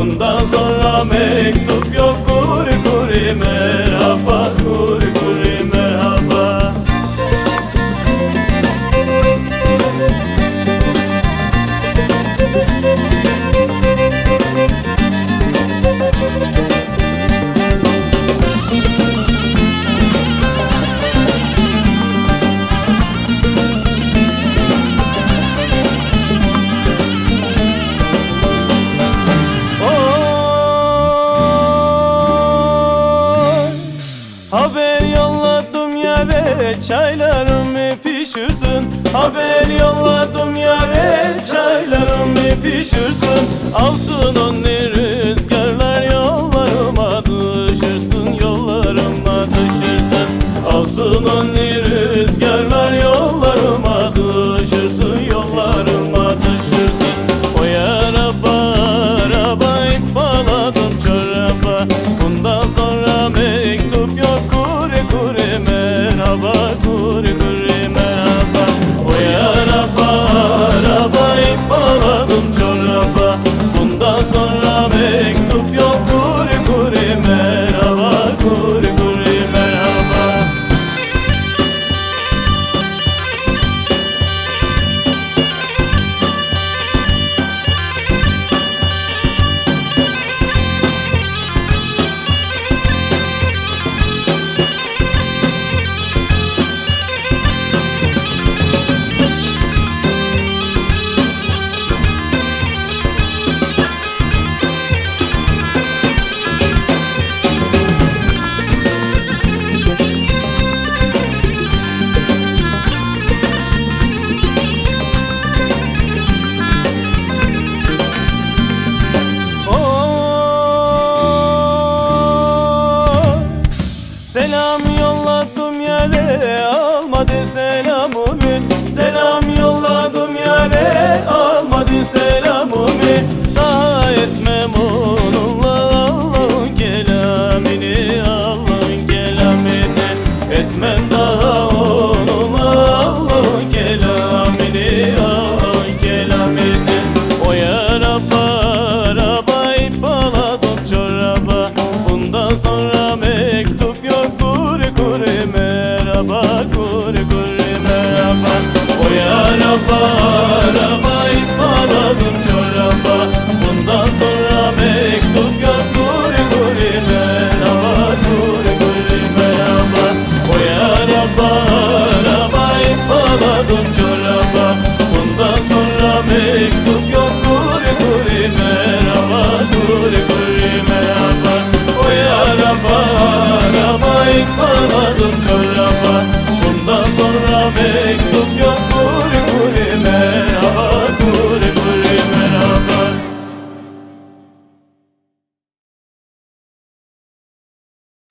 Bundan sonra mektup yok kuri kurime Haber yolladım yare çaylarımı pişirsin Haber yolladım yare çaylarımı pişirsin Alsın onu rüzgarlar yollarıma düşürsün Yollarıma düşürsün. Alsın onu rüzgarlar yollarıma düşürsün Yollarıma düşürsün. O yara bara bayık baladı Selam yolladım yere almadı selamımı Selam yolladım yere almadı selamımı Don